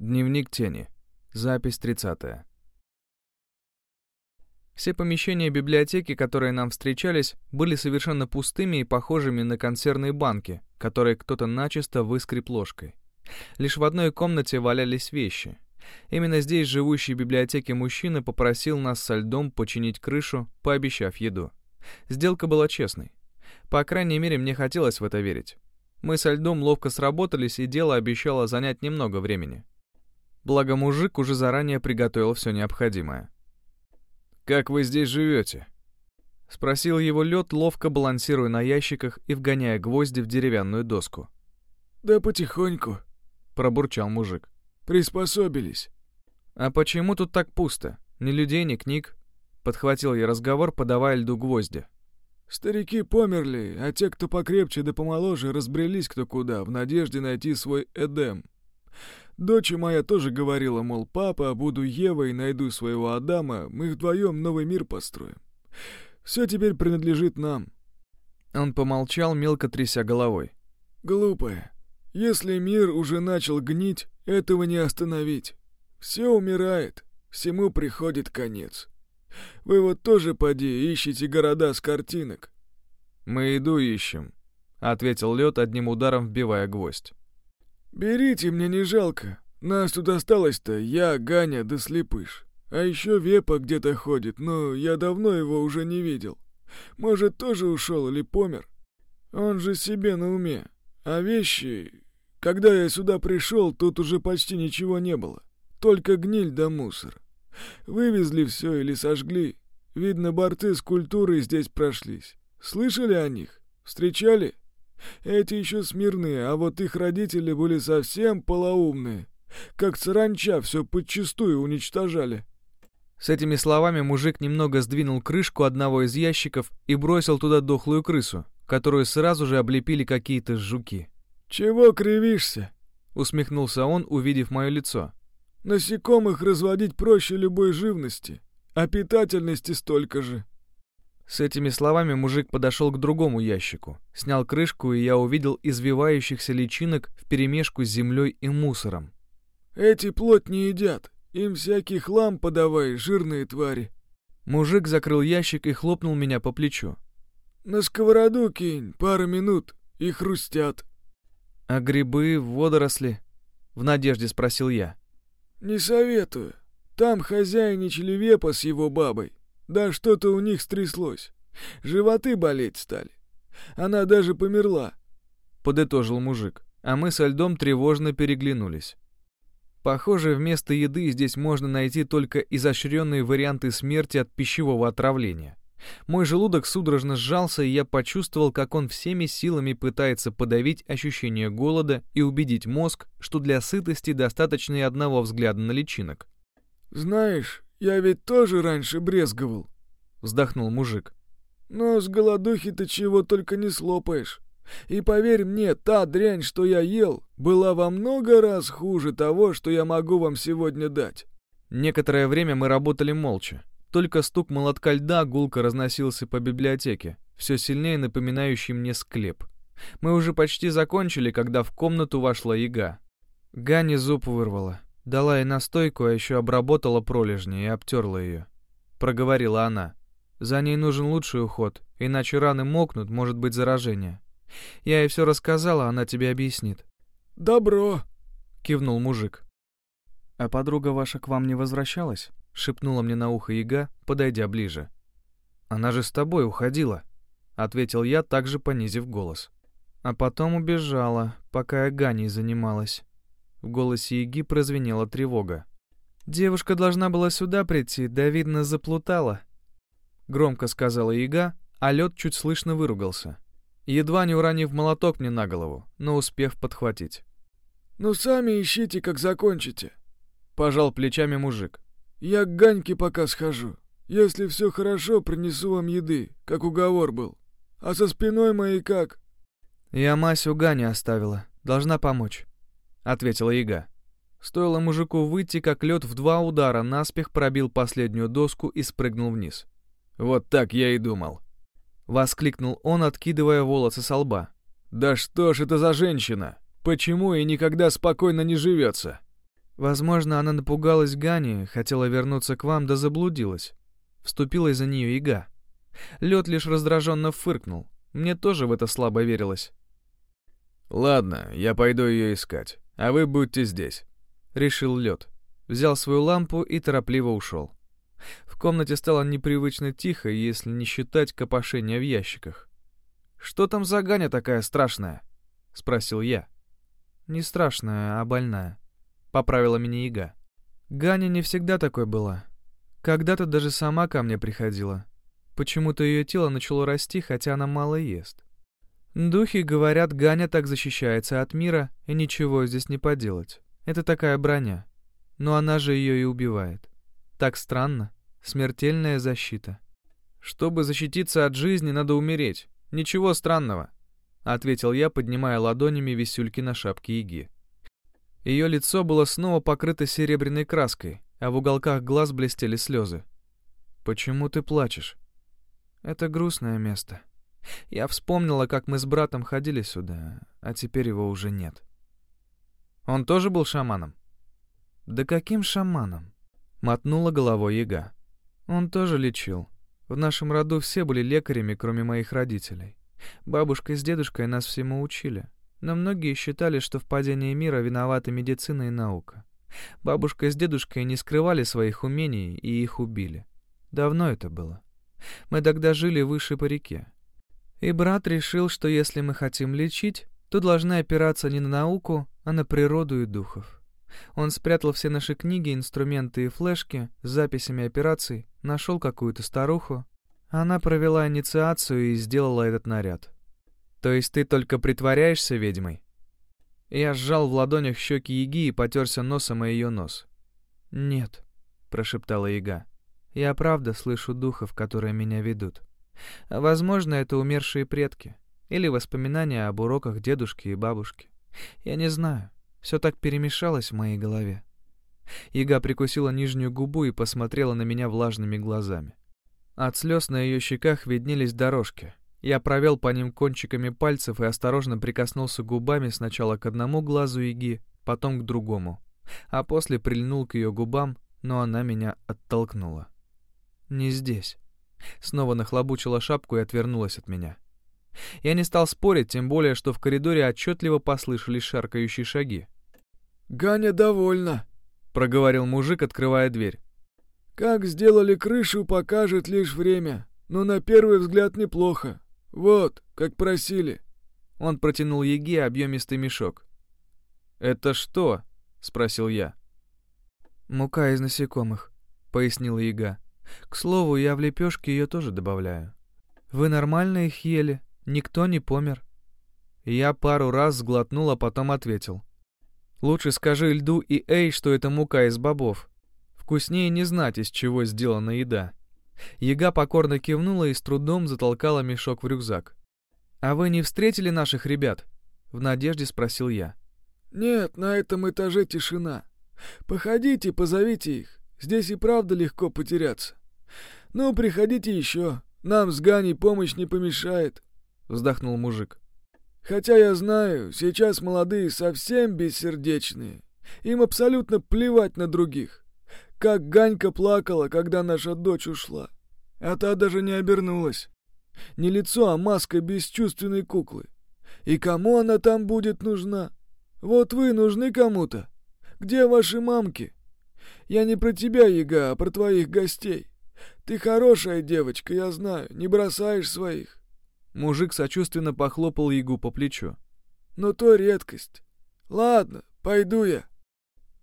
Дневник тени. Запись 30. Все помещения библиотеки, которые нам встречались, были совершенно пустыми и похожими на консервные банки, которые кто-то начисто выскреб ложкой. Лишь в одной комнате валялись вещи. Именно здесь живущий в библиотеке мужчина попросил нас со льдом починить крышу, пообещав еду. Сделка была честной. По крайней мере, мне хотелось в это верить. Мы со льдом ловко сработались, и дело обещало занять немного времени. Благо мужик уже заранее приготовил все необходимое. «Как вы здесь живете?» Спросил его лед, ловко балансируя на ящиках и вгоняя гвозди в деревянную доску. «Да потихоньку», — пробурчал мужик. «Приспособились». «А почему тут так пусто? Ни людей, ни книг?» Подхватил я разговор, подавая льду гвозди. «Старики померли, а те, кто покрепче да помоложе, разбрелись кто куда, в надежде найти свой Эдем. Дочь моя тоже говорила, мол, папа, буду Евой, найду своего Адама, мы вдвоем новый мир построим. Все теперь принадлежит нам. Он помолчал, мелко тряся головой. Глупая. Если мир уже начал гнить, этого не остановить. Все умирает, всему приходит конец. Вы вот тоже, поди, ищете города с картинок. Мы еду ищем, — ответил лед одним ударом, вбивая гвоздь. «Берите, мне не жалко. Нас тут осталось-то я, Ганя да Слепыш. А еще Вепа где-то ходит, но я давно его уже не видел. Может, тоже ушел или помер? Он же себе на уме. А вещи... Когда я сюда пришел, тут уже почти ничего не было. Только гниль да мусор. Вывезли все или сожгли. Видно, борцы с культурой здесь прошлись. Слышали о них? Встречали?» Эти еще смирные, а вот их родители были совсем полоумные. Как саранча все подчистую уничтожали. С этими словами мужик немного сдвинул крышку одного из ящиков и бросил туда дохлую крысу, которую сразу же облепили какие-то жуки. «Чего кривишься?» — усмехнулся он, увидев мое лицо. «Насекомых разводить проще любой живности, а питательности столько же. С этими словами мужик подошел к другому ящику, снял крышку, и я увидел извивающихся личинок вперемешку с землей и мусором. «Эти плоть не едят, им всякий хлам подавай, жирные твари». Мужик закрыл ящик и хлопнул меня по плечу. «На сковороду кинь, пару минут, и хрустят». «А грибы, водоросли?» — в надежде спросил я. «Не советую. Там хозяйничали вепа с его бабой. Да что-то у них стряслось. Животы болеть стали. Она даже померла. Подытожил мужик, а мы со льдом тревожно переглянулись. Похоже, вместо еды здесь можно найти только изощренные варианты смерти от пищевого отравления. Мой желудок судорожно сжался, и я почувствовал, как он всеми силами пытается подавить ощущение голода и убедить мозг, что для сытости достаточно и одного взгляда на личинок. «Знаешь, «Я ведь тоже раньше брезговал», — вздохнул мужик. «Но с голодухи-то чего только не слопаешь. И поверь мне, та дрянь, что я ел, была во много раз хуже того, что я могу вам сегодня дать». Некоторое время мы работали молча. Только стук молотка льда гулко разносился по библиотеке, все сильнее напоминающий мне склеп. Мы уже почти закончили, когда в комнату вошла яга. Гани зуб вырвала. Дала ей настойку, а еще обработала пролежни и обтерла ее. Проговорила она. За ней нужен лучший уход, иначе раны мокнут, может быть заражение. Я ей все рассказала, она тебе объяснит. «Добро!» — кивнул мужик. «А подруга ваша к вам не возвращалась?» — шепнула мне на ухо яга, подойдя ближе. «Она же с тобой уходила», — ответил я, также понизив голос. А потом убежала, пока я Ганей занималась. В голосе Иги прозвенела тревога. «Девушка должна была сюда прийти, да, видно, заплутала», — громко сказала Ига, а лед чуть слышно выругался, едва не уронив молоток мне на голову, но успев подхватить. «Ну сами ищите, как закончите», — пожал плечами мужик. «Я к Ганьке пока схожу. Если все хорошо, принесу вам еды, как уговор был. А со спиной моей как?» «Я Масю Гане оставила. Должна помочь». — ответила яга. Стоило мужику выйти, как лед в два удара наспех пробил последнюю доску и спрыгнул вниз. «Вот так я и думал», — воскликнул он, откидывая волосы со лба. «Да что ж это за женщина? Почему ей никогда спокойно не живется?» Возможно, она напугалась Гани, хотела вернуться к вам, да заблудилась. Вступила за нее яга. Лед лишь раздраженно фыркнул. Мне тоже в это слабо верилось. «Ладно, я пойду ее искать, а вы будьте здесь», — решил лед. Взял свою лампу и торопливо ушел. В комнате стало непривычно тихо, если не считать копошения в ящиках. «Что там за Ганя такая страшная?» — спросил я. «Не страшная, а больная», — поправила меня яга. «Ганя не всегда такой была. Когда-то даже сама ко мне приходила. Почему-то ее тело начало расти, хотя она мало ест. Духи говорят, Ганя так защищается от мира, и ничего здесь не поделать. Это такая броня. Но она же ее и убивает. Так странно. Смертельная защита. Чтобы защититься от жизни, надо умереть. Ничего странного. — ответил я, поднимая ладонями висюльки на шапке Иги. Ее лицо было снова покрыто серебряной краской, а в уголках глаз блестели слезы. «Почему ты плачешь?» «Это грустное место. Я вспомнила, как мы с братом ходили сюда, а теперь его уже нет». «Он тоже был шаманом?» «Да каким шаманом?» — мотнула головой яга. «Он тоже лечил. В нашем роду все были лекарями, кроме моих родителей. Бабушка с дедушкой нас всему учили, но многие считали, что в падении мира виноваты медицина и наука. Бабушка с дедушкой не скрывали своих умений и их убили. Давно это было. Мы тогда жили выше по реке. И брат решил, что если мы хотим лечить, то должны опираться не на науку, а на природу и духов. Он спрятал все наши книги, инструменты и флешки с записями операций, нашел какую-то старуху, она провела инициацию и сделала этот наряд. То есть ты только притворяешься ведьмой? Я сжал в ладонях щеки Яги и потерся носом о ее нос. «Нет», — прошептала Яга. «Я правда слышу духов, которые меня ведут. Возможно, это умершие предки. Или воспоминания об уроках дедушки и бабушки. Я не знаю. Все так перемешалось в моей голове». Яга прикусила нижнюю губу и посмотрела на меня влажными глазами. От слез на ее щеках виднелись дорожки. Я провел по ним кончиками пальцев и осторожно прикоснулся губами сначала к одному глазу Иги, потом к другому, а после прильнул к ее губам, но она меня оттолкнула. «Не здесь». Снова нахлобучила шапку и отвернулась от меня. Я не стал спорить, тем более, что в коридоре отчетливо послышались шаркающие шаги. «Ганя довольна», — проговорил мужик, открывая дверь. Как сделали крышу, покажет лишь время, но на первый взгляд неплохо. Вот, как просили». Он протянул Еге объемистый мешок. «Это что?» — спросил я. «Мука из насекомых», — пояснила Яга. «К слову, я в лепешки ее тоже добавляю. Вы нормально их ели? Никто не помер?» Я пару раз сглотнул, а потом ответил. «Лучше скажи Льду и Эй, что это мука из бобов. Вкуснее не знать, из чего сделана еда. Яга покорно кивнула и с трудом затолкала мешок в рюкзак. «А вы не встретили наших ребят?» — в надежде спросил я. «Нет, на этом этаже тишина. Походите, позовите их. Здесь и правда легко потеряться. Ну, приходите еще. Нам с Ганей помощь не помешает», — вздохнул мужик. «Хотя я знаю, сейчас молодые совсем бессердечные. Им абсолютно плевать на других. Как Ганька плакала, когда наша дочь ушла. А та даже не обернулась. Не лицо, а маска бесчувственной куклы. И кому она там будет нужна? Вот вы нужны кому-то. Где ваши мамки? Я не про тебя, Яга, а про твоих гостей. Ты хорошая девочка, я знаю, не бросаешь своих. Мужик сочувственно похлопал Ягу по плечу. Но то редкость. Ладно, пойду я.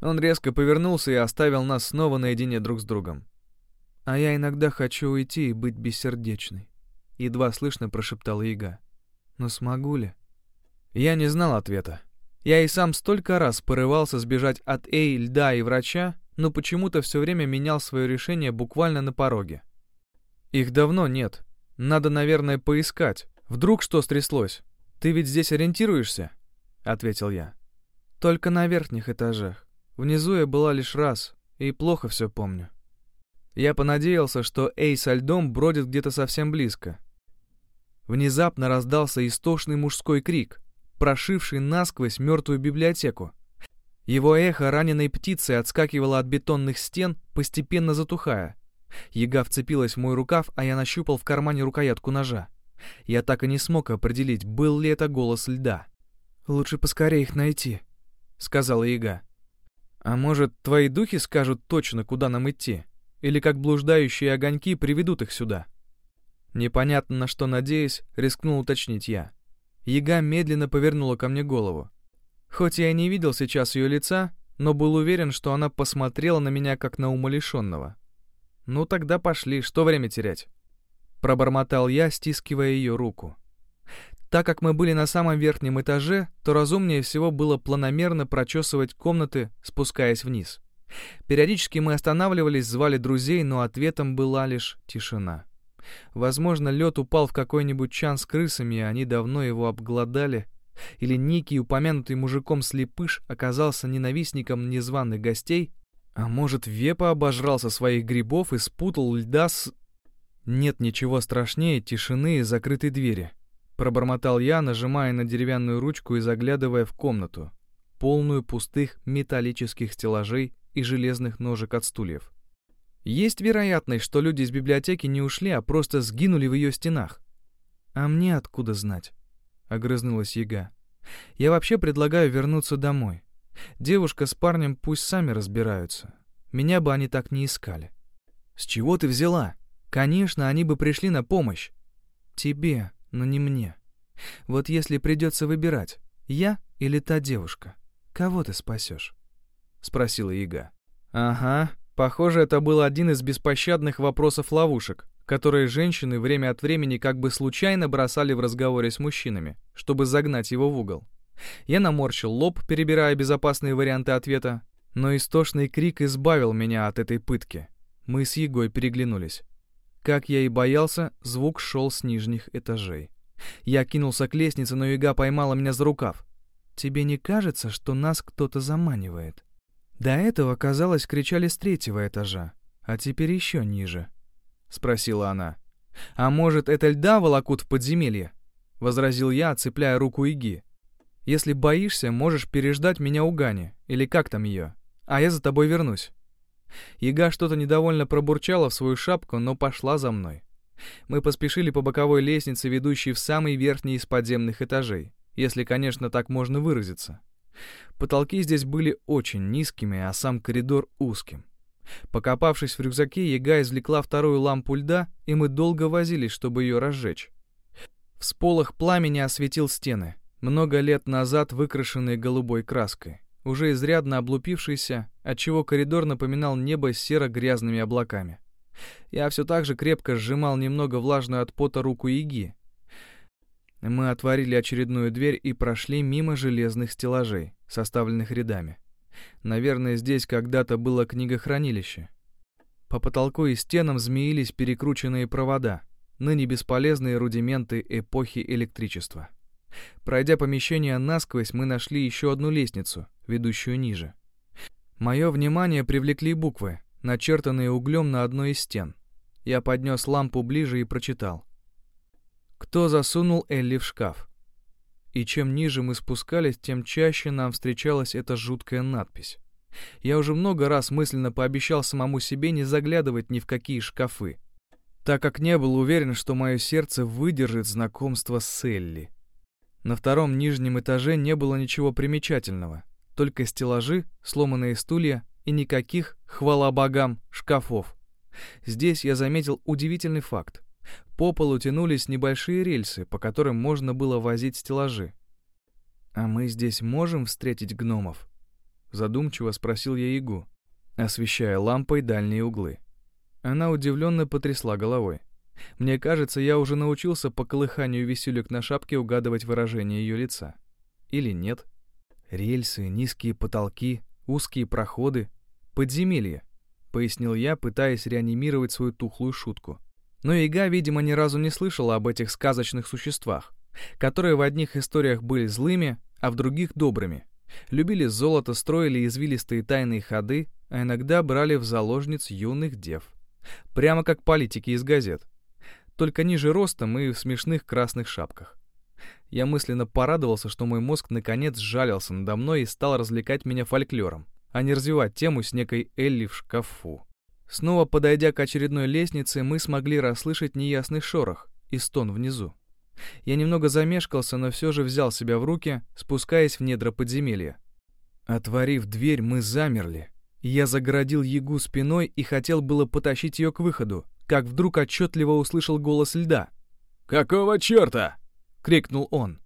Он резко повернулся и оставил нас снова наедине друг с другом. «А я иногда хочу уйти и быть бессердечной», — едва слышно прошептала Ига. «Но смогу ли?» Я не знал ответа. Я и сам столько раз порывался сбежать от Эй, льда и врача, но почему-то все время менял свое решение буквально на пороге. Их давно нет. Надо, наверное, поискать. Вдруг что стряслось? Ты ведь здесь ориентируешься? Ответил я. Только на верхних этажах. Внизу я была лишь раз, и плохо все помню. Я понадеялся, что Эй со льдом бродит где-то совсем близко. Внезапно раздался истошный мужской крик, прошивший насквозь мертвую библиотеку. Его эхо раненой птицы отскакивало от бетонных стен, постепенно затухая. Яга вцепилась в мой рукав, а я нащупал в кармане рукоятку ножа. Я так и не смог определить, был ли это голос льда. «Лучше поскорее их найти», — сказала Яга. «А может, твои духи скажут точно, куда нам идти? Или как блуждающие огоньки приведут их сюда?» Непонятно на что надеясь, рискнул уточнить я. Яга медленно повернула ко мне голову. Хоть я не видел сейчас ее лица, но был уверен, что она посмотрела на меня как на умалишенного. «Ну тогда пошли, что время терять?» Пробормотал я, стискивая ее руку. Так как мы были на самом верхнем этаже, то разумнее всего было планомерно прочесывать комнаты, спускаясь вниз. Периодически мы останавливались, звали друзей, но ответом была лишь тишина. Возможно, лед упал в какой-нибудь чан с крысами, и они давно его обглодали. Или некий упомянутый мужиком слепыш оказался ненавистником незваных гостей, а может, Вепа обожрался своих грибов и спутал льда с... Нет ничего страшнее тишины и закрытой двери. Пробормотал я, нажимая на деревянную ручку и заглядывая в комнату, полную пустых металлических стеллажей и железных ножек от стульев. Есть вероятность, что люди из библиотеки не ушли, а просто сгинули в ее стенах. А мне откуда знать? Огрызнулась Яга. Я вообще предлагаю вернуться домой. Девушка с парнем пусть сами разбираются. Меня бы они так не искали. С чего ты взяла? Конечно, они бы пришли на помощь. Тебе, но не мне. Вот если придется выбирать, я или та девушка, кого ты спасешь? Спросила Яга. Ага, похоже, это был один из беспощадных вопросов-ловушек, которые женщины время от времени как бы случайно бросали в разговоре с мужчинами, чтобы загнать его в угол. Я наморщил лоб, перебирая безопасные варианты ответа, но истошный крик избавил меня от этой пытки. Мы с Егой переглянулись. Как я и боялся, звук шел с нижних этажей. Я кинулся к лестнице, но Яга поймала меня за рукав. «Тебе не кажется, что нас кто-то заманивает?» До этого, казалось, кричали с третьего этажа, а теперь еще ниже. Спросила она. «А может, это льда волокут в подземелье?» Возразил я, цепляя руку Иги. «Если боишься, можешь переждать меня у Гани, или как там ее, а я за тобой вернусь». Яга что-то недовольно пробурчала в свою шапку, но пошла за мной. Мы поспешили по боковой лестнице, ведущей в самый верхний из подземных этажей, если, конечно, так можно выразиться. Потолки здесь были очень низкими, а сам коридор узким. Покопавшись в рюкзаке, Яга извлекла вторую лампу льда, и мы долго возились, чтобы ее разжечь. Всполох пламени осветил стены, много лет назад выкрашенные голубой краской уже изрядно облупившийся, отчего коридор напоминал небо с серо-грязными облаками. Я все так же крепко сжимал немного влажную от пота руку Иги. Мы отворили очередную дверь и прошли мимо железных стеллажей, составленных рядами. Наверное, здесь когда-то было книгохранилище. По потолку и стенам змеились перекрученные провода, ныне бесполезные рудименты эпохи электричества. Пройдя помещение насквозь, мы нашли еще одну лестницу, ведущую ниже. Мое внимание привлекли буквы, начертанные углем на одной из стен. Я поднес лампу ближе и прочитал. «Кто засунул Элли в шкаф?» И чем ниже мы спускались, тем чаще нам встречалась эта жуткая надпись. Я уже много раз мысленно пообещал самому себе не заглядывать ни в какие шкафы, так как не был уверен, что мое сердце выдержит знакомство с Элли. На втором нижнем этаже не было ничего примечательного, только стеллажи, сломанные стулья и никаких, хвала богам, шкафов. Здесь я заметил удивительный факт. По полу тянулись небольшие рельсы, по которым можно было возить стеллажи. «А мы здесь можем встретить гномов?» Задумчиво спросил я Ягу, освещая лампой дальние углы. Она удивленно потрясла головой. Мне кажется, я уже научился по колыханию висюлек на шапке угадывать выражение ее лица. Или нет? Рельсы, низкие потолки, узкие проходы, подземелье, пояснил я, пытаясь реанимировать свою тухлую шутку. Но Ига, видимо, ни разу не слышала об этих сказочных существах, которые в одних историях были злыми, а в других — добрыми. Любили золото, строили извилистые тайные ходы, а иногда брали в заложниц юных дев. Прямо как политики из газет только ниже ростом и в смешных красных шапках. Я мысленно порадовался, что мой мозг наконец сжалился надо мной и стал развлекать меня фольклором, а не развивать тему с некой Элли в шкафу. Снова подойдя к очередной лестнице, мы смогли расслышать неясный шорох и стон внизу. Я немного замешкался, но все же взял себя в руки, спускаясь в недра подземелья. Отворив дверь, мы замерли. Я загородил Ягу спиной и хотел было потащить ее к выходу, как вдруг отчетливо услышал голос льда. «Какого черта?» — крикнул он.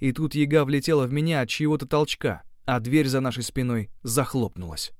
И тут Яга влетела в меня от чьего-то толчка, а дверь за нашей спиной захлопнулась.